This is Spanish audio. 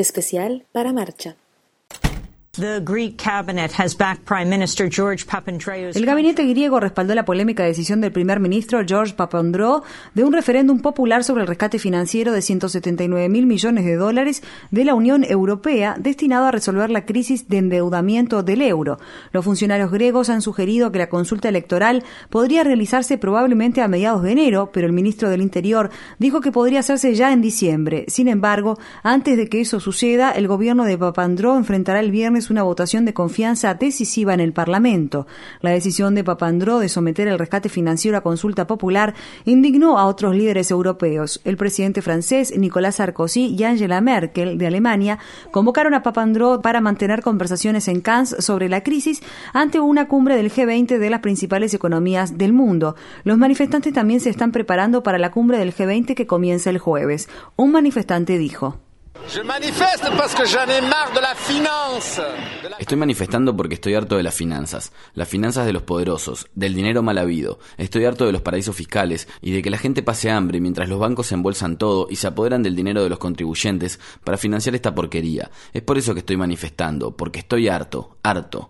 Especial para Marcha. El gabinete griego respaldó la polémica decisión del primer ministro George Papandreou de un referéndum popular sobre el rescate financiero de 179 mil millones de dólares de la Unión Europea destinado a resolver la crisis de endeudamiento del euro. Los funcionarios griegos han sugerido que la consulta electoral podría realizarse probablemente a mediados de enero, pero el ministro del Interior dijo que podría hacerse ya en diciembre. Sin embargo, antes de que eso suceda, el gobierno de Papandreou enfrentará el viernes una votación de confianza decisiva en el Parlamento. La decisión de Papandreou de someter el rescate financiero a consulta popular indignó a otros líderes europeos. El presidente francés Nicolas Sarkozy y Angela Merkel de Alemania convocaron a Papandreou para mantener conversaciones en Cannes sobre la crisis ante una cumbre del G20 de las principales economías del mundo. Los manifestantes también se están preparando para la cumbre del G20 que comienza el jueves. Un manifestante dijo. Estoy manifestando porque estoy harto de las finanzas, las finanzas de los poderosos, del dinero mal habido. Estoy harto de los paraísos fiscales y de que la gente pase hambre mientras los bancos se embolsan todo y se apoderan del dinero de los contribuyentes para financiar esta porquería. Es por eso que estoy manifestando, porque estoy harto, harto.